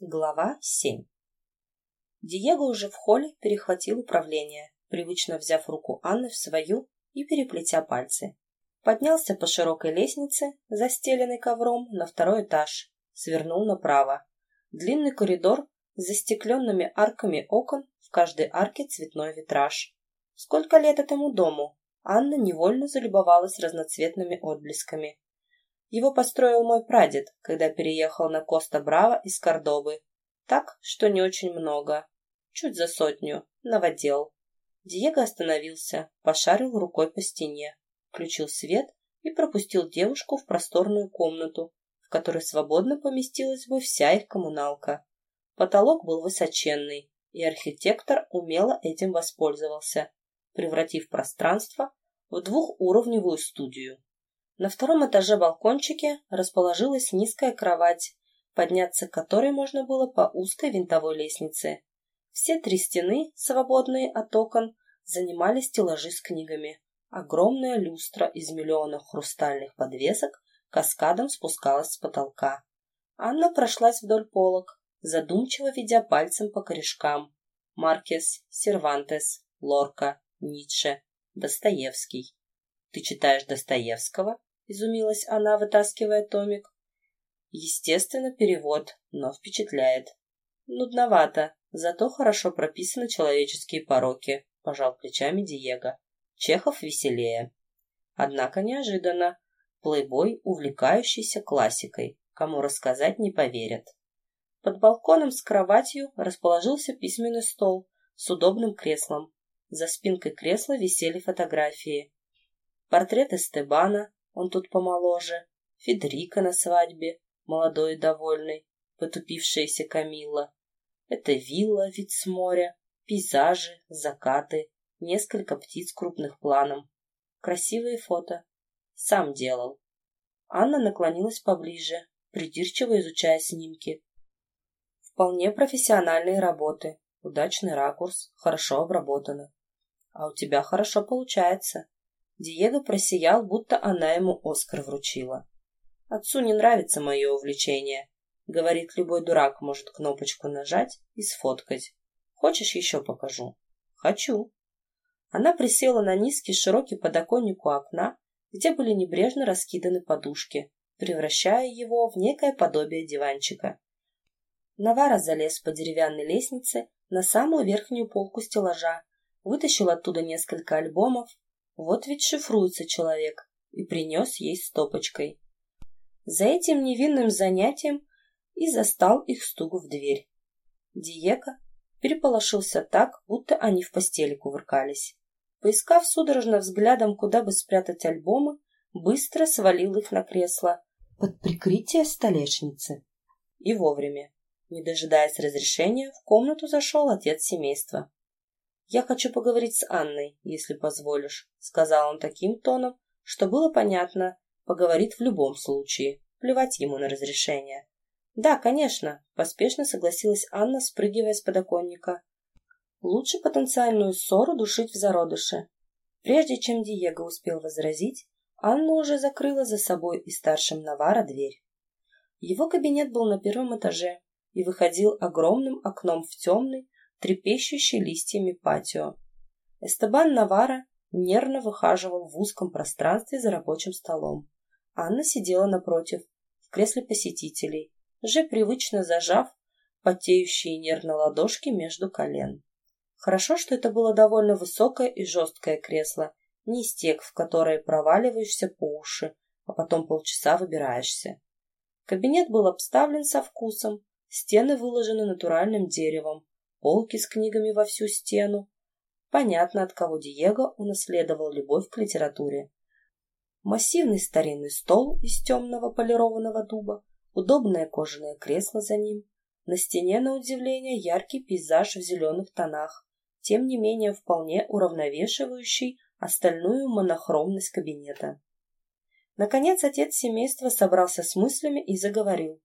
Глава 7 Диего уже в холле перехватил управление, привычно взяв руку Анны в свою и переплетя пальцы. Поднялся по широкой лестнице, застеленной ковром, на второй этаж, свернул направо. Длинный коридор с застекленными арками окон, в каждой арке цветной витраж. Сколько лет этому дому? Анна невольно залюбовалась разноцветными отблесками. Его построил мой прадед, когда переехал на Коста-Браво из Кордобы. Так, что не очень много. Чуть за сотню. Новодел. Диего остановился, пошарил рукой по стене, включил свет и пропустил девушку в просторную комнату, в которой свободно поместилась бы вся их коммуналка. Потолок был высоченный, и архитектор умело этим воспользовался, превратив пространство в двухуровневую студию. На втором этаже балкончике расположилась низкая кровать, подняться к которой можно было по узкой винтовой лестнице. Все три стены, свободные от окон, занимали стеллажи с книгами. Огромная люстра из миллионов хрустальных подвесок каскадом спускалась с потолка. Анна прошлась вдоль полок, задумчиво ведя пальцем по корешкам. Маркес, Сервантес, Лорка, Ницше, Достоевский. «Ты читаешь Достоевского?» Изумилась она, вытаскивая томик. Естественно, перевод, но впечатляет. Нудновато, зато хорошо прописаны человеческие пороки, пожал плечами Диего. Чехов веселее. Однако неожиданно. Плейбой, увлекающийся классикой, кому рассказать не поверят. Под балконом с кроватью расположился письменный стол с удобным креслом. За спинкой кресла висели фотографии. Портрет Эстебана, он тут помоложе, Федерика на свадьбе, молодой и довольный, потупившаяся Камилла. Это вилла, вид с моря, пейзажи, закаты, несколько птиц крупных планом. Красивые фото. Сам делал. Анна наклонилась поближе, придирчиво изучая снимки. Вполне профессиональные работы, удачный ракурс, хорошо обработаны. А у тебя хорошо получается. Диего просиял, будто она ему Оскар вручила. Отцу не нравится мое увлечение. Говорит, любой дурак может кнопочку нажать и сфоткать. Хочешь, еще покажу? Хочу. Она присела на низкий широкий подоконник у окна, где были небрежно раскиданы подушки, превращая его в некое подобие диванчика. Навара залез по деревянной лестнице на самую верхнюю полку стеллажа, вытащил оттуда несколько альбомов, вот ведь шифруется человек и принес ей стопочкой. За этим невинным занятием и застал их стук в дверь. Диего переполошился так, будто они в постели кувыркались. Поискав судорожно взглядом, куда бы спрятать альбомы, быстро свалил их на кресло под прикрытие столешницы. И вовремя. Не дожидаясь разрешения, в комнату зашел отец семейства. «Я хочу поговорить с Анной, если позволишь», — сказал он таким тоном, что было понятно, поговорит в любом случае, плевать ему на разрешение. «Да, конечно», — поспешно согласилась Анна, спрыгивая с подоконника. «Лучше потенциальную ссору душить в зародыше». Прежде чем Диего успел возразить, Анна уже закрыла за собой и старшим Навара дверь. Его кабинет был на первом этаже и выходил огромным окном в темный, трепещущий листьями патио. Эстебан Навара нервно выхаживал в узком пространстве за рабочим столом. Анна сидела напротив, в кресле посетителей, уже привычно зажав потеющие нервно ладошки между колен. Хорошо, что это было довольно высокое и жесткое кресло, не из тех, в которые проваливаешься по уши, а потом полчаса выбираешься. Кабинет был обставлен со вкусом, стены выложены натуральным деревом, полки с книгами во всю стену. Понятно, от кого Диего унаследовал любовь к литературе. Массивный старинный стол из темного полированного дуба, удобное кожаное кресло за ним. На стене, на удивление, яркий пейзаж в зеленых тонах, тем не менее вполне уравновешивающий остальную монохромность кабинета. Наконец отец семейства собрался с мыслями и заговорил.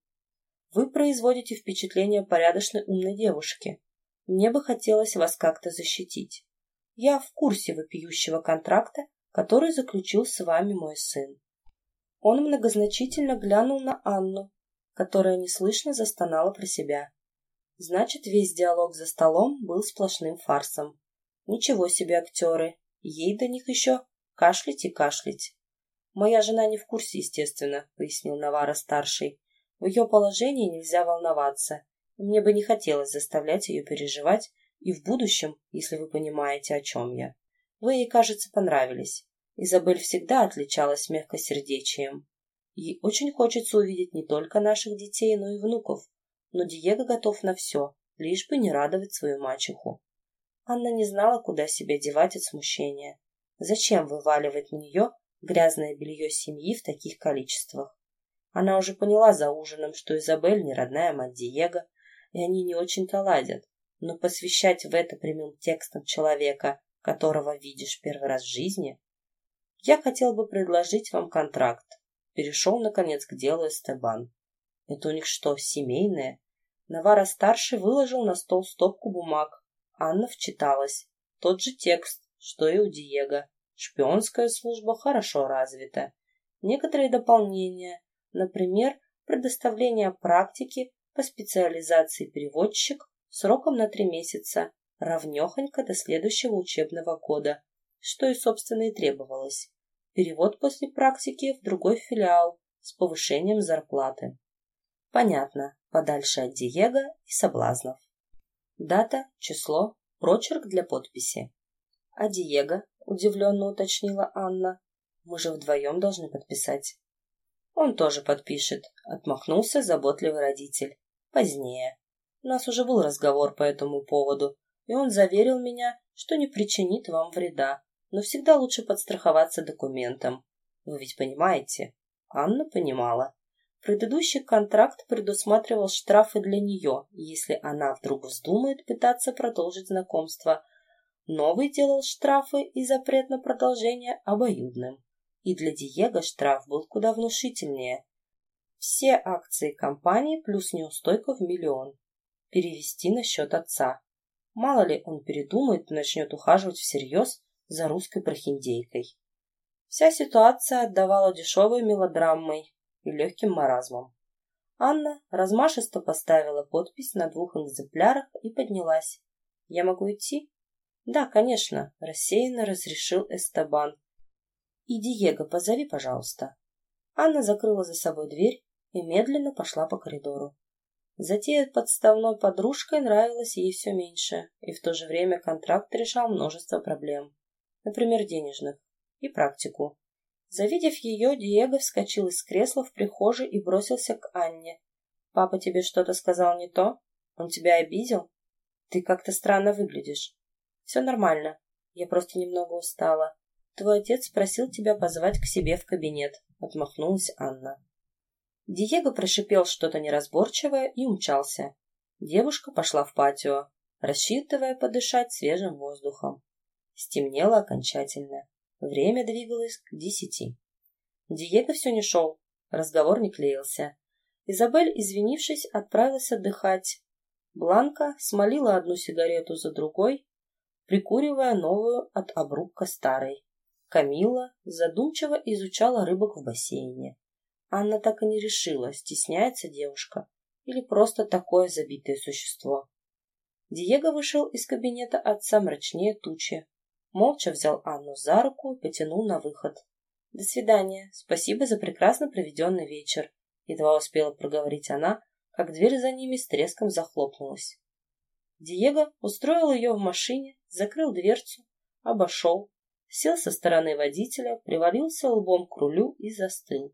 «Вы производите впечатление порядочной умной девушки. Мне бы хотелось вас как-то защитить. Я в курсе вопиющего контракта, который заключил с вами мой сын. Он многозначительно глянул на Анну, которая неслышно застонала про себя. Значит, весь диалог за столом был сплошным фарсом. Ничего себе актеры. Ей до них еще кашлять и кашлять. Моя жена не в курсе, естественно, пояснил Навара-старший. В ее положении нельзя волноваться. Мне бы не хотелось заставлять ее переживать и в будущем, если вы понимаете, о чем я. Вы ей, кажется, понравились. Изабель всегда отличалась мягкосердечием. Ей очень хочется увидеть не только наших детей, но и внуков. Но Диего готов на все, лишь бы не радовать свою мачеху. Анна не знала, куда себя девать от смущения. Зачем вываливать на нее грязное белье семьи в таких количествах? Она уже поняла за ужином, что Изабель не родная мать Диего, и они не очень-то ладят. Но посвящать в это прямым текстом человека, которого видишь первый раз в жизни... Я хотел бы предложить вам контракт. Перешел, наконец, к делу Эстебан. Это у них что, семейное? Навара-старший выложил на стол стопку бумаг, Анна вчиталась. Тот же текст, что и у Диего. Шпионская служба хорошо развита. Некоторые дополнения, например, предоставление практики по специализации переводчик сроком на три месяца, равнехонько до следующего учебного года, что и, собственно, и требовалось. Перевод после практики в другой филиал с повышением зарплаты. Понятно, подальше от Диего и соблазнов. Дата, число, прочерк для подписи. А Диего, удивленно уточнила Анна, мы же вдвоем должны подписать. Он тоже подпишет, отмахнулся заботливый родитель. Позднее. У нас уже был разговор по этому поводу, и он заверил меня, что не причинит вам вреда, но всегда лучше подстраховаться документом. Вы ведь понимаете? Анна понимала. Предыдущий контракт предусматривал штрафы для нее, если она вдруг вздумает пытаться продолжить знакомство. Новый делал штрафы и запрет на продолжение обоюдным. И для Диего штраф был куда внушительнее. Все акции компании плюс неустойка в миллион. Перевести на счет отца. Мало ли он передумает и начнет ухаживать всерьез за русской прохиндейкой. Вся ситуация отдавала дешевой мелодрамой, и легким маразмом. Анна размашисто поставила подпись на двух экземплярах и поднялась. «Я могу идти?» «Да, конечно», — рассеянно разрешил Эстабан. «И Диего позови, пожалуйста». Анна закрыла за собой дверь и медленно пошла по коридору. Затея подставной подружкой нравилась ей все меньше, и в то же время контракт решал множество проблем, например, денежных, и практику. Завидев ее, Диего вскочил из кресла в прихожей и бросился к Анне. «Папа тебе что-то сказал не то? Он тебя обидел? Ты как-то странно выглядишь». «Все нормально. Я просто немного устала. Твой отец просил тебя позвать к себе в кабинет», — отмахнулась Анна. Диего прошипел что-то неразборчивое и умчался. Девушка пошла в патио, рассчитывая подышать свежим воздухом. Стемнело окончательно. Время двигалось к десяти. Диего все не шел, разговор не клеился. Изабель, извинившись, отправилась отдыхать. Бланка смолила одну сигарету за другой, прикуривая новую от обрубка старой. Камила задумчиво изучала рыбок в бассейне. Анна так и не решила, стесняется девушка или просто такое забитое существо. Диего вышел из кабинета отца мрачнее тучи молча взял Анну за руку и потянул на выход. «До свидания. Спасибо за прекрасно проведенный вечер», — едва успела проговорить она, как дверь за ними с треском захлопнулась. Диего устроил ее в машине, закрыл дверцу, обошел, сел со стороны водителя, привалился лбом к рулю и застыл.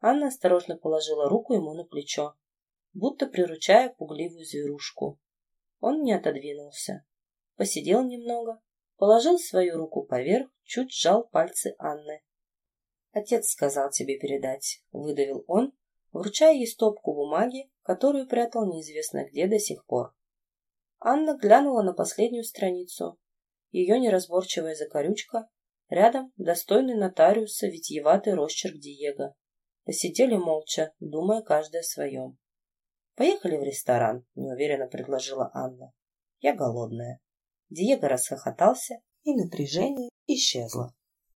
Анна осторожно положила руку ему на плечо, будто приручая пугливую зверушку. Он не отодвинулся. Посидел немного, положил свою руку поверх, чуть сжал пальцы Анны. «Отец сказал тебе передать», — выдавил он, вручая ей стопку бумаги, которую прятал неизвестно где до сих пор. Анна глянула на последнюю страницу. Ее неразборчивая закорючка, рядом достойный нотариуса витьеватый росчерк Диего. Посидели молча, думая каждый о своем. «Поехали в ресторан», — неуверенно предложила Анна. «Я голодная». Диего расхохотался, и напряжение исчезло.